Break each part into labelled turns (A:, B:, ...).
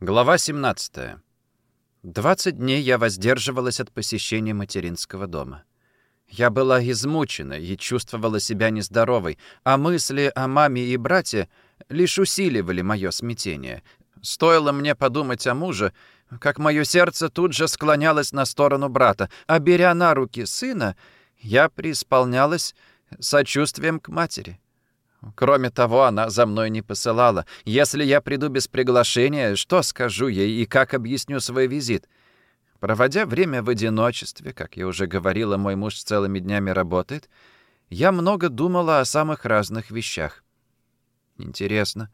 A: Глава 17. 20 дней я воздерживалась от посещения материнского дома. Я была измучена и чувствовала себя нездоровой, а мысли о маме и брате лишь усиливали мое смятение. Стоило мне подумать о муже, как мое сердце тут же склонялось на сторону брата, а беря на руки сына, я преисполнялась сочувствием к матери. Кроме того, она за мной не посылала. Если я приду без приглашения, что скажу ей и как объясню свой визит? Проводя время в одиночестве, как я уже говорила, мой муж целыми днями работает, я много думала о самых разных вещах. Интересно,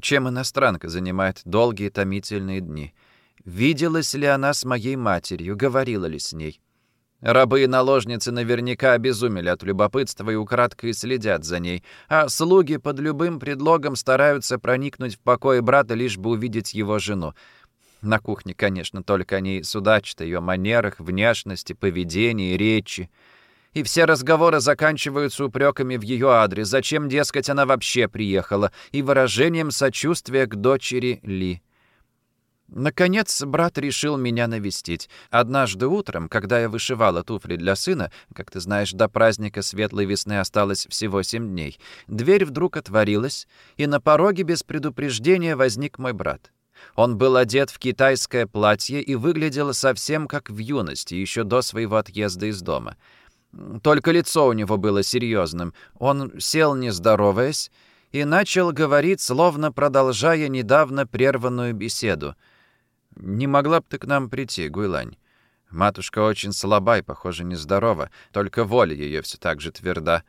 A: чем иностранка занимает долгие томительные дни? Виделась ли она с моей матерью, говорила ли с ней? Рабы и наложницы наверняка обезумели от любопытства и украдкой следят за ней, а слуги под любым предлогом стараются проникнуть в покой брата, лишь бы увидеть его жену. На кухне, конечно, только они судачат о ее манерах, внешности, поведении, речи. И все разговоры заканчиваются упреками в ее адрес, зачем, дескать, она вообще приехала, и выражением сочувствия к дочери Ли. Наконец, брат решил меня навестить. Однажды утром, когда я вышивала туфли для сына, как ты знаешь, до праздника светлой весны осталось всего семь дней, дверь вдруг отворилась, и на пороге без предупреждения возник мой брат. Он был одет в китайское платье и выглядел совсем как в юности, еще до своего отъезда из дома. Только лицо у него было серьезным. Он сел, не здороваясь, и начал говорить, словно продолжая недавно прерванную беседу — «Не могла бы ты к нам прийти, Гуйлань? Матушка очень слаба и, похоже, нездорова, только воля ее все так же тверда.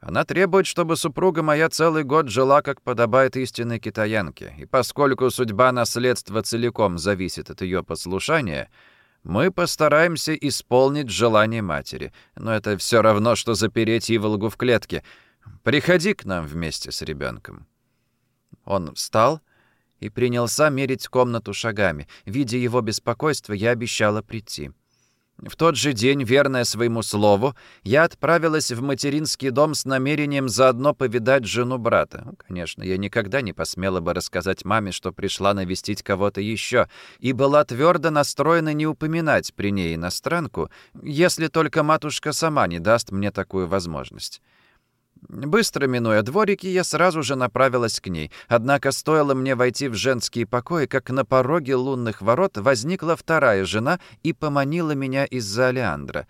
A: Она требует, чтобы супруга моя целый год жила, как подобает истинной китаянке, и поскольку судьба наследства целиком зависит от ее послушания, мы постараемся исполнить желание матери. Но это все равно, что запереть Иволгу в клетке. Приходи к нам вместе с ребенком. Он встал и принялся мерить комнату шагами. Видя его беспокойство, я обещала прийти. В тот же день, верная своему слову, я отправилась в материнский дом с намерением заодно повидать жену брата. Конечно, я никогда не посмела бы рассказать маме, что пришла навестить кого-то еще, и была твердо настроена не упоминать при ней иностранку, если только матушка сама не даст мне такую возможность. Быстро минуя дворики, я сразу же направилась к ней. Однако стоило мне войти в женские покои, как на пороге лунных ворот возникла вторая жена и поманила меня из-за Алеандра.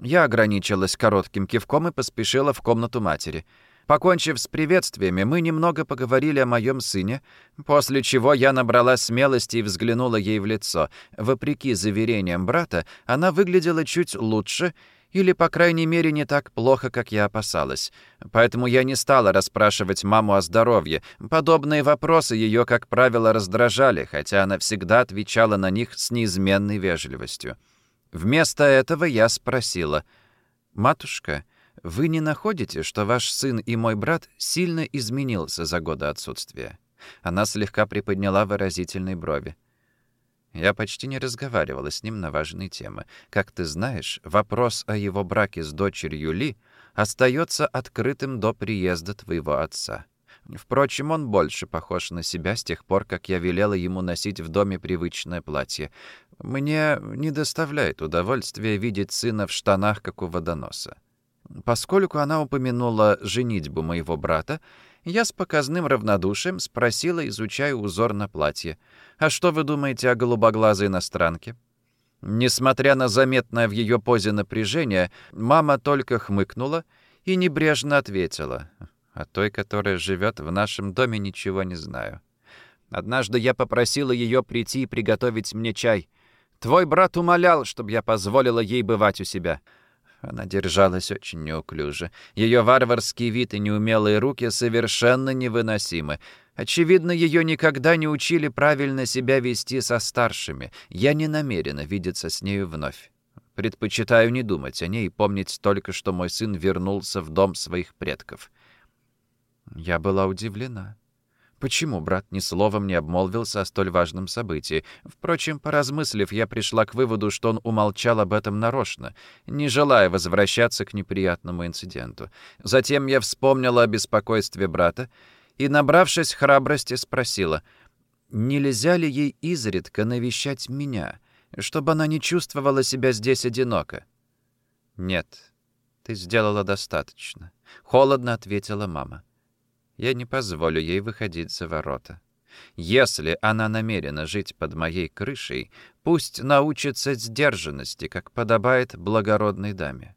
A: Я ограничилась коротким кивком и поспешила в комнату матери. Покончив с приветствиями, мы немного поговорили о моем сыне, после чего я набрала смелости и взглянула ей в лицо. Вопреки заверениям брата, она выглядела чуть лучше — или, по крайней мере, не так плохо, как я опасалась. Поэтому я не стала расспрашивать маму о здоровье. Подобные вопросы ее, как правило, раздражали, хотя она всегда отвечала на них с неизменной вежливостью. Вместо этого я спросила, «Матушка, вы не находите, что ваш сын и мой брат сильно изменился за годы отсутствия?» Она слегка приподняла выразительные брови. Я почти не разговаривала с ним на важные темы. Как ты знаешь, вопрос о его браке с дочерью Ли остается открытым до приезда твоего отца. Впрочем, он больше похож на себя с тех пор, как я велела ему носить в доме привычное платье. Мне не доставляет удовольствия видеть сына в штанах, как у водоноса. Поскольку она упомянула женитьбу моего брата, я с показным равнодушием спросила, изучая узор на платье. «А что вы думаете о голубоглазой иностранке?» Несмотря на заметное в ее позе напряжение, мама только хмыкнула и небрежно ответила. «О той, которая живет в нашем доме, ничего не знаю. Однажды я попросила ее прийти и приготовить мне чай. Твой брат умолял, чтобы я позволила ей бывать у себя. Она держалась очень неуклюже. Ее варварский вид и неумелые руки совершенно невыносимы. Очевидно, ее никогда не учили правильно себя вести со старшими. Я не намерена видеться с нею вновь. Предпочитаю не думать о ней и помнить только, что мой сын вернулся в дом своих предков. Я была удивлена. Почему брат ни словом не обмолвился о столь важном событии? Впрочем, поразмыслив, я пришла к выводу, что он умолчал об этом нарочно, не желая возвращаться к неприятному инциденту. Затем я вспомнила о беспокойстве брата и, набравшись храбрости, спросила, Нельзя ли ей изредка навещать меня, чтобы она не чувствовала себя здесь одиноко? Нет, ты сделала достаточно. Холодно ответила мама. Я не позволю ей выходить за ворота. Если она намерена жить под моей крышей, пусть научится сдержанности, как подобает благородной даме.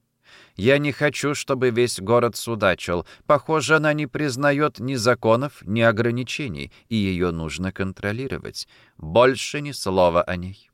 A: Я не хочу, чтобы весь город судачил. Похоже, она не признает ни законов, ни ограничений, и ее нужно контролировать. Больше ни слова о ней.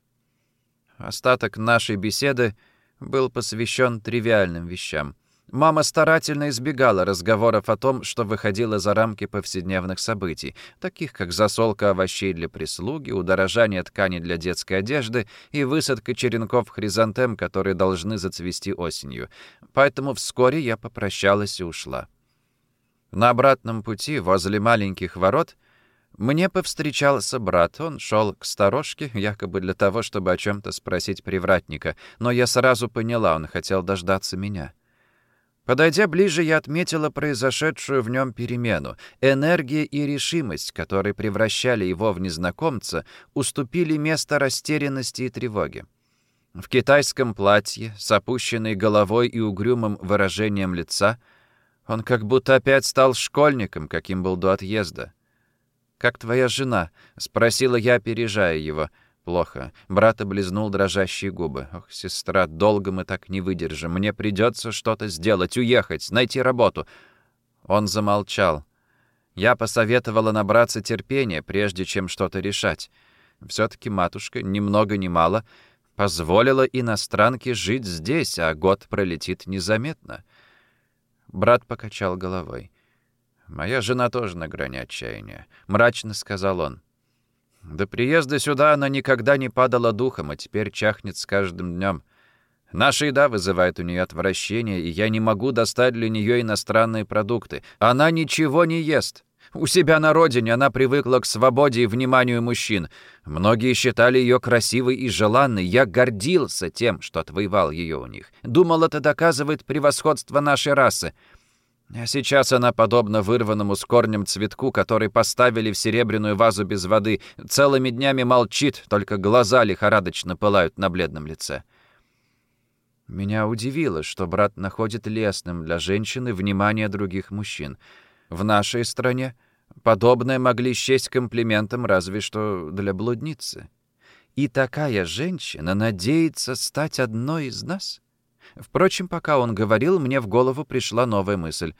A: Остаток нашей беседы был посвящен тривиальным вещам. Мама старательно избегала разговоров о том, что выходило за рамки повседневных событий, таких как засолка овощей для прислуги, удорожание ткани для детской одежды и высадка черенков хризантем, которые должны зацвести осенью. Поэтому вскоре я попрощалась и ушла. На обратном пути, возле маленьких ворот, мне повстречался брат. Он шел к сторожке, якобы для того, чтобы о чем-то спросить привратника, но я сразу поняла, он хотел дождаться меня. Подойдя ближе, я отметила произошедшую в нем перемену. Энергия и решимость, которые превращали его в незнакомца, уступили место растерянности и тревоге. В китайском платье, с опущенной головой и угрюмым выражением лица, он как будто опять стал школьником, каким был до отъезда. «Как твоя жена?» — спросила я, опережая его — «Плохо». Брат облизнул дрожащие губы. «Ох, сестра, долго мы так не выдержим. Мне придется что-то сделать, уехать, найти работу». Он замолчал. Я посоветовала набраться терпения, прежде чем что-то решать. Все-таки матушка, ни много ни мало, позволила иностранке жить здесь, а год пролетит незаметно. Брат покачал головой. «Моя жена тоже на грани отчаяния», — мрачно сказал он. До приезда сюда она никогда не падала духом, а теперь чахнет с каждым днем. Наша еда вызывает у нее отвращение, и я не могу достать для нее иностранные продукты. Она ничего не ест. У себя на родине она привыкла к свободе и вниманию мужчин. Многие считали ее красивой и желанной. Я гордился тем, что отвоевал ее у них. Думал, это доказывает превосходство нашей расы. А сейчас она подобна вырванному с корнем цветку, который поставили в серебряную вазу без воды, целыми днями молчит, только глаза лихорадочно пылают на бледном лице. Меня удивило, что брат находит лестным для женщины внимание других мужчин. В нашей стране подобное могли счесть комплиментом разве что для блудницы. И такая женщина надеется стать одной из нас? Впрочем, пока он говорил, мне в голову пришла новая мысль.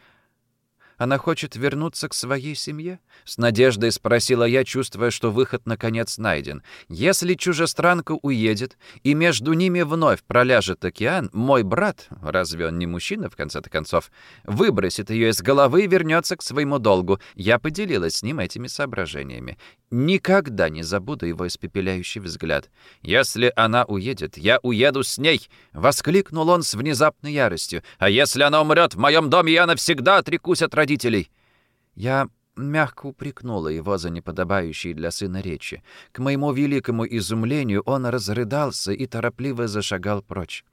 A: Она хочет вернуться к своей семье? С надеждой спросила я, чувствуя, что выход наконец найден. Если чужестранка уедет, и между ними вновь проляжет океан, мой брат, разве он не мужчина, в конце-то концов, выбросит ее из головы и вернется к своему долгу. Я поделилась с ним этими соображениями. Никогда не забуду его испепеляющий взгляд. «Если она уедет, я уеду с ней!» — воскликнул он с внезапной яростью. «А если она умрет в моем доме, я навсегда отрекусь от родителей!» Я мягко упрекнула его за неподобающие для сына речи. К моему великому изумлению он разрыдался и торопливо зашагал прочь.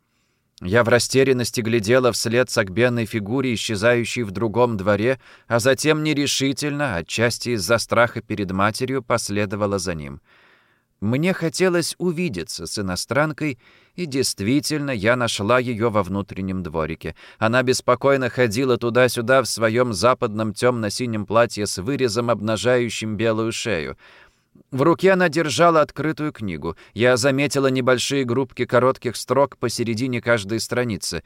A: Я в растерянности глядела вслед согбенной фигуре, исчезающей в другом дворе, а затем нерешительно, отчасти из-за страха перед матерью, последовала за ним. Мне хотелось увидеться с иностранкой, и действительно, я нашла ее во внутреннем дворике. Она беспокойно ходила туда-сюда в своем западном темно-синем платье с вырезом, обнажающим белую шею. В руке она держала открытую книгу. Я заметила небольшие группки коротких строк посередине каждой страницы.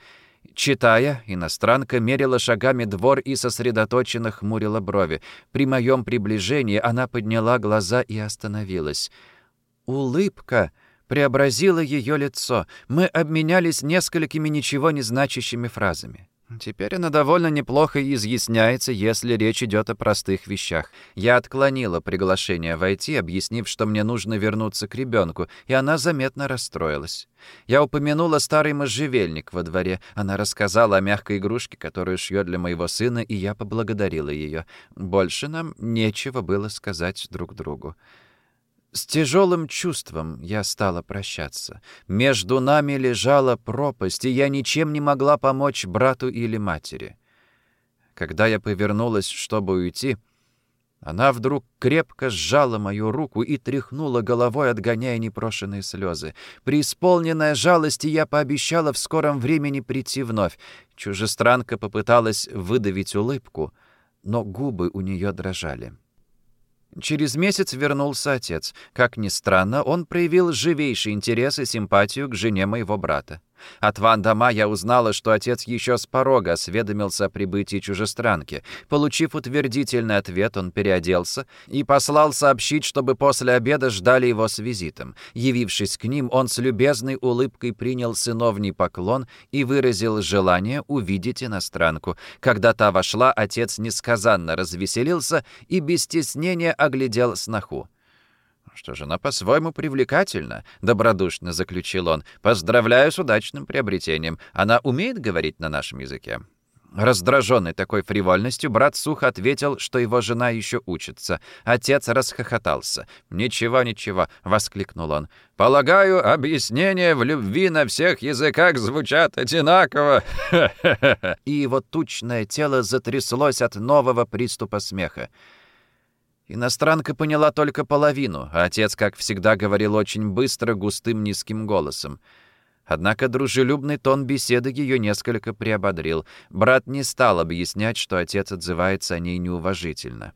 A: Читая, иностранка мерила шагами двор и сосредоточенно хмурила брови. При моем приближении она подняла глаза и остановилась. Улыбка преобразила ее лицо. Мы обменялись несколькими ничего не значащими фразами. Теперь она довольно неплохо изъясняется, если речь идет о простых вещах. Я отклонила приглашение войти, объяснив, что мне нужно вернуться к ребенку, и она заметно расстроилась. Я упомянула старый можжевельник во дворе. Она рассказала о мягкой игрушке, которую шьет для моего сына, и я поблагодарила ее. Больше нам нечего было сказать друг другу. С тяжелым чувством я стала прощаться. Между нами лежала пропасть, и я ничем не могла помочь брату или матери. Когда я повернулась, чтобы уйти, Она вдруг крепко сжала мою руку и тряхнула головой, отгоняя непрошенные слезы. При исполненной жалости я пообещала в скором времени прийти вновь. Чужестранка попыталась выдавить улыбку, но губы у нее дрожали. Через месяц вернулся отец. Как ни странно, он проявил живейший интерес и симпатию к жене моего брата. От Ван Дама я узнала, что отец еще с порога осведомился о прибытии чужестранки. Получив утвердительный ответ, он переоделся и послал сообщить, чтобы после обеда ждали его с визитом. Явившись к ним, он с любезной улыбкой принял сыновний поклон и выразил желание увидеть иностранку. Когда та вошла, отец несказанно развеселился и без стеснения оглядел сноху. «Что же, она по-своему привлекательна», — добродушно заключил он. «Поздравляю с удачным приобретением. Она умеет говорить на нашем языке?» Раздраженный такой фривольностью, брат сухо ответил, что его жена еще учится. Отец расхохотался. «Ничего, ничего», — воскликнул он. «Полагаю, объяснения в любви на всех языках звучат одинаково». И его тучное тело затряслось от нового приступа смеха. Иностранка поняла только половину, а отец, как всегда, говорил очень быстро, густым низким голосом. Однако дружелюбный тон беседы ее несколько приободрил. Брат не стал объяснять, что отец отзывается о ней неуважительно.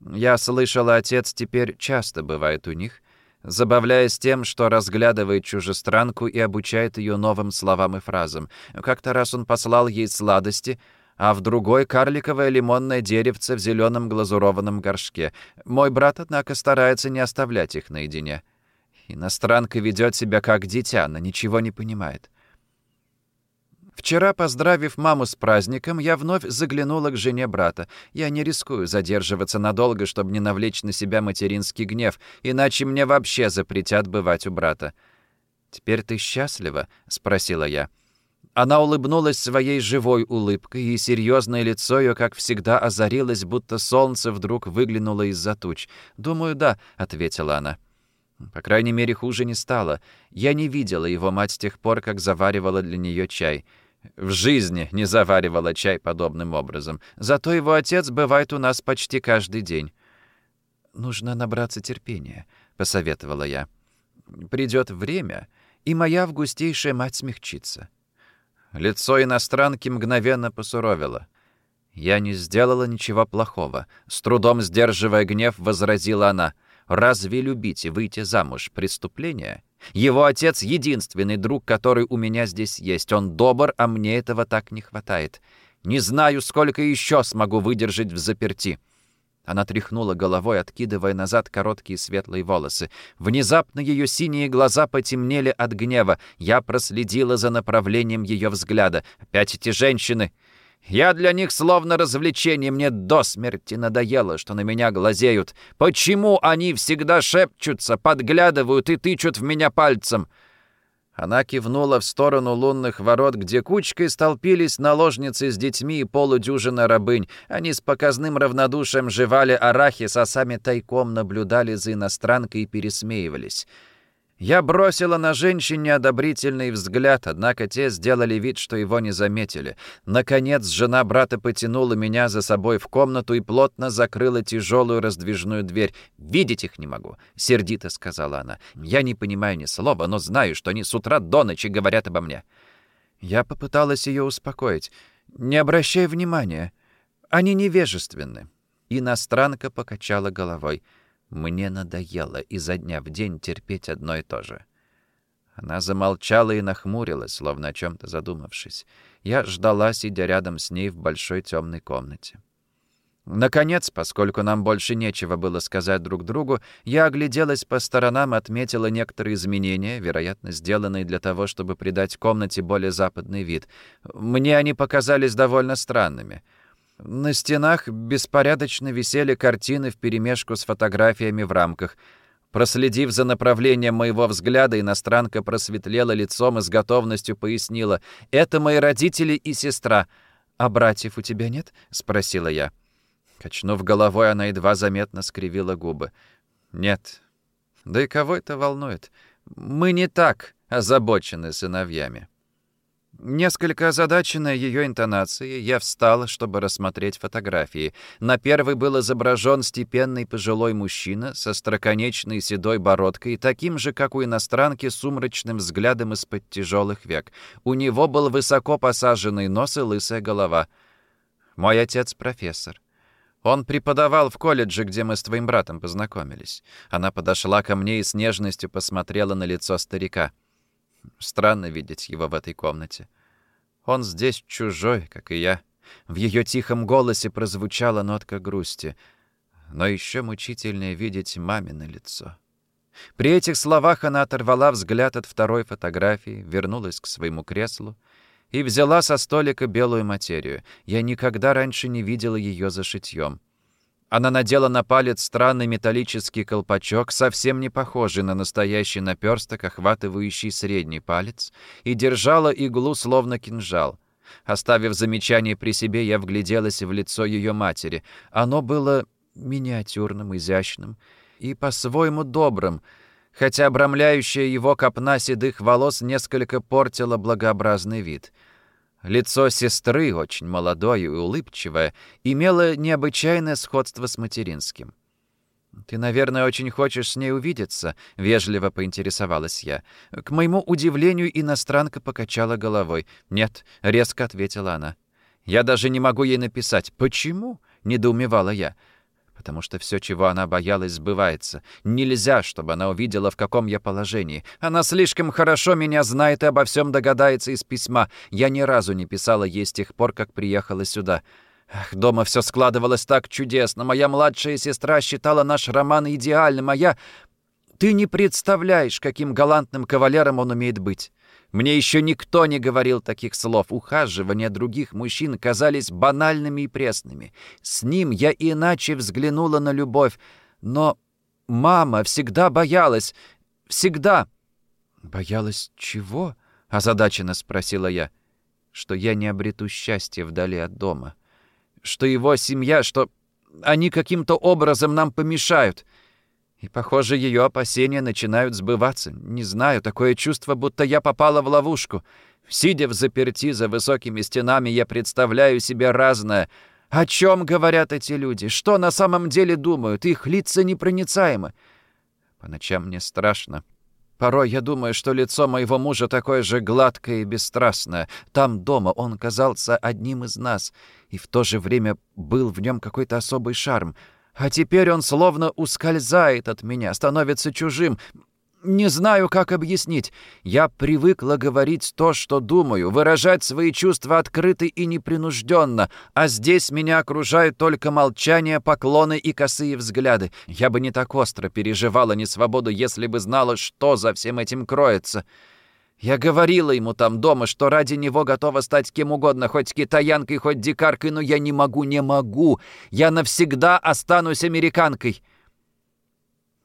A: Я слышала, отец теперь часто бывает у них, забавляясь тем, что разглядывает чужестранку и обучает ее новым словам и фразам. Как-то раз он послал ей сладости — а в другой — карликовое лимонное деревце в зеленом глазурованном горшке. Мой брат, однако, старается не оставлять их наедине. Иностранка ведет себя как дитя, она ничего не понимает. Вчера, поздравив маму с праздником, я вновь заглянула к жене брата. Я не рискую задерживаться надолго, чтобы не навлечь на себя материнский гнев, иначе мне вообще запретят бывать у брата. «Теперь ты счастлива?» — спросила я. Она улыбнулась своей живой улыбкой, и серьезное лицо ее, как всегда, озарилось, будто солнце вдруг выглянуло из-за туч. «Думаю, да», — ответила она. По крайней мере, хуже не стало. Я не видела его мать с тех пор, как заваривала для нее чай. В жизни не заваривала чай подобным образом. Зато его отец бывает у нас почти каждый день. «Нужно набраться терпения», — посоветовала я. «Придет время, и моя августейшая мать смягчится». Лицо иностранки мгновенно посуровило. «Я не сделала ничего плохого», — с трудом сдерживая гнев, возразила она. «Разве любить и выйти замуж — преступление? Его отец — единственный друг, который у меня здесь есть. Он добр, а мне этого так не хватает. Не знаю, сколько еще смогу выдержать в заперти». Она тряхнула головой, откидывая назад короткие светлые волосы. Внезапно ее синие глаза потемнели от гнева. Я проследила за направлением ее взгляда. Опять эти женщины. Я для них словно развлечение. Мне до смерти надоело, что на меня глазеют. Почему они всегда шепчутся, подглядывают и тычут в меня пальцем?» Она кивнула в сторону лунных ворот, где кучкой столпились наложницы с детьми и полудюжина рабынь. Они с показным равнодушием жевали арахис, а сами тайком наблюдали за иностранкой и пересмеивались. Я бросила на женщин неодобрительный взгляд, однако те сделали вид, что его не заметили. Наконец, жена брата потянула меня за собой в комнату и плотно закрыла тяжелую раздвижную дверь. «Видеть их не могу», — сердито сказала она. «Я не понимаю ни слова, но знаю, что они с утра до ночи говорят обо мне». Я попыталась ее успокоить. «Не обращай внимания. Они невежественны». Иностранка покачала головой. Мне надоело изо дня в день терпеть одно и то же. Она замолчала и нахмурилась, словно о чем-то задумавшись. Я ждала, сидя рядом с ней в большой темной комнате. Наконец, поскольку нам больше нечего было сказать друг другу, я огляделась по сторонам отметила некоторые изменения, вероятно, сделанные для того, чтобы придать комнате более западный вид. Мне они показались довольно странными — на стенах беспорядочно висели картины вперемешку с фотографиями в рамках. Проследив за направлением моего взгляда, иностранка просветлела лицом и с готовностью пояснила. «Это мои родители и сестра. А братьев у тебя нет?» — спросила я. Качнув головой, она едва заметно скривила губы. «Нет. Да и кого это волнует? Мы не так озабочены сыновьями». Несколько озадаченная ее интонацией, я встала, чтобы рассмотреть фотографии. На первой был изображен степенный пожилой мужчина со строконечной седой бородкой, таким же, как у иностранки, сумрачным взглядом из-под тяжелых век. У него был высоко посаженный нос и лысая голова. Мой отец профессор. Он преподавал в колледже, где мы с твоим братом познакомились. Она подошла ко мне и с нежностью посмотрела на лицо старика. Странно видеть его в этой комнате. Он здесь чужой, как и я. В ее тихом голосе прозвучала нотка грусти. Но еще мучительнее видеть мамино лицо. При этих словах она оторвала взгляд от второй фотографии, вернулась к своему креслу и взяла со столика белую материю. Я никогда раньше не видела ее за шитьем. Она надела на палец странный металлический колпачок, совсем не похожий на настоящий наперсток, охватывающий средний палец, и держала иглу словно кинжал. Оставив замечание при себе, я вгляделась в лицо ее матери. Оно было миниатюрным, изящным и по-своему добрым, хотя обрамляющая его копна седых волос несколько портила благообразный вид — Лицо сестры, очень молодое и улыбчивое, имело необычайное сходство с материнским. «Ты, наверное, очень хочешь с ней увидеться?» — вежливо поинтересовалась я. К моему удивлению, иностранка покачала головой. «Нет», — резко ответила она. «Я даже не могу ей написать. Почему?» — недоумевала я потому что все, чего она боялась, сбывается. Нельзя, чтобы она увидела, в каком я положении. Она слишком хорошо меня знает и обо всем догадается из письма. Я ни разу не писала ей с тех пор, как приехала сюда. Ах, дома все складывалось так чудесно. Моя младшая сестра считала наш роман идеальным, а я... Ты не представляешь, каким галантным кавалером он умеет быть. Мне еще никто не говорил таких слов. Ухаживания других мужчин казались банальными и пресными. С ним я иначе взглянула на любовь. Но мама всегда боялась. Всегда. «Боялась чего?» — озадаченно спросила я. «Что я не обрету счастья вдали от дома. Что его семья, что они каким-то образом нам помешают». И, похоже, ее опасения начинают сбываться. Не знаю, такое чувство, будто я попала в ловушку. Сидя в заперти за высокими стенами, я представляю себе разное. О чем говорят эти люди? Что на самом деле думают? Их лица непроницаемы. По ночам мне страшно. Порой я думаю, что лицо моего мужа такое же гладкое и бесстрастное. Там дома он казался одним из нас, и в то же время был в нем какой-то особый шарм — а теперь он словно ускользает от меня, становится чужим. Не знаю, как объяснить. Я привыкла говорить то, что думаю, выражать свои чувства открыто и непринужденно, а здесь меня окружают только молчание, поклоны и косые взгляды. Я бы не так остро переживала несвободу, если бы знала, что за всем этим кроется. Я говорила ему там дома, что ради него готова стать кем угодно, хоть китаянкой, хоть дикаркой, но я не могу, не могу. Я навсегда останусь американкой.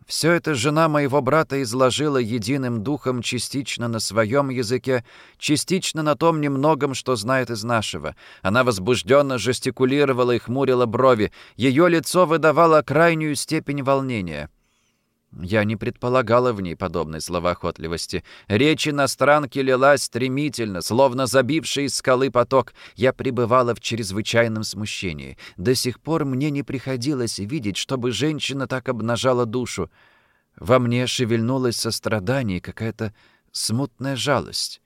A: Все это жена моего брата изложила единым духом частично на своем языке, частично на том немногом, что знает из нашего. Она возбужденно жестикулировала и хмурила брови. Ее лицо выдавало крайнюю степень волнения. Я не предполагала в ней подобной словоохотливости. Речь иностранки лилась стремительно, словно забивший из скалы поток. Я пребывала в чрезвычайном смущении. До сих пор мне не приходилось видеть, чтобы женщина так обнажала душу. Во мне шевельнулось сострадание и какая-то смутная жалость.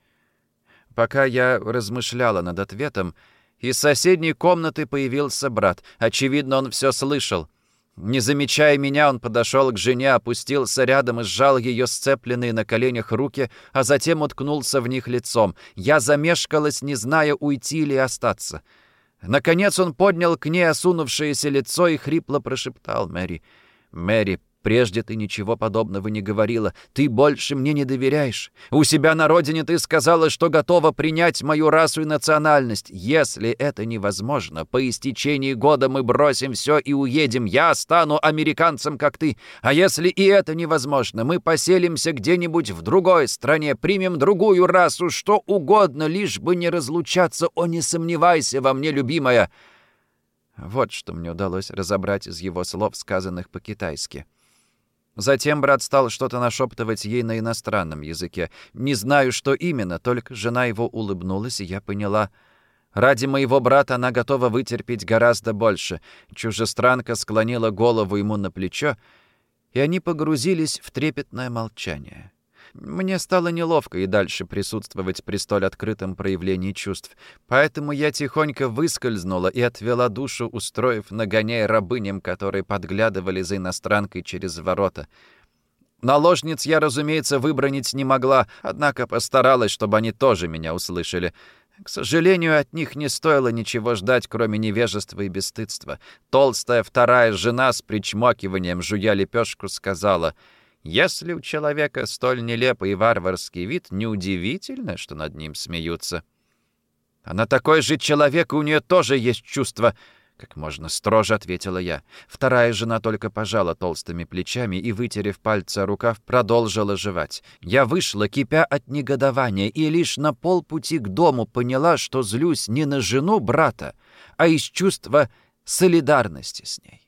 A: Пока я размышляла над ответом, из соседней комнаты появился брат. Очевидно, он все слышал — не замечая меня, он подошел к жене, опустился рядом и сжал ее сцепленные на коленях руки, а затем уткнулся в них лицом. Я замешкалась, не зная, уйти или остаться. Наконец он поднял к ней осунувшееся лицо и хрипло прошептал Мэри. «Мэри, Прежде ты ничего подобного не говорила. Ты больше мне не доверяешь. У себя на родине ты сказала, что готова принять мою расу и национальность. Если это невозможно, по истечении года мы бросим все и уедем. Я стану американцем, как ты. А если и это невозможно, мы поселимся где-нибудь в другой стране, примем другую расу, что угодно, лишь бы не разлучаться. О, не сомневайся во мне, любимая!» Вот что мне удалось разобрать из его слов, сказанных по-китайски. Затем брат стал что-то нашептывать ей на иностранном языке. Не знаю, что именно, только жена его улыбнулась, и я поняла. Ради моего брата она готова вытерпеть гораздо больше. Чужестранка склонила голову ему на плечо, и они погрузились в трепетное молчание. Мне стало неловко и дальше присутствовать при столь открытом проявлении чувств, поэтому я тихонько выскользнула и отвела душу, устроив нагоняя рабыням, которые подглядывали за иностранкой через ворота. Наложниц я, разумеется, выбронить не могла, однако постаралась, чтобы они тоже меня услышали. К сожалению, от них не стоило ничего ждать, кроме невежества и бесстыдства. Толстая вторая жена с причмокиванием, жуя лепешку, сказала — если у человека столь нелепый и варварский вид, неудивительно, что над ним смеются. Она такой же человек, и у нее тоже есть чувства, как можно строже ответила я. Вторая жена только пожала толстыми плечами и, вытерев пальцы о рукав, продолжила жевать. Я вышла, кипя от негодования, и лишь на полпути к дому поняла, что злюсь не на жену брата, а из чувства солидарности с ней.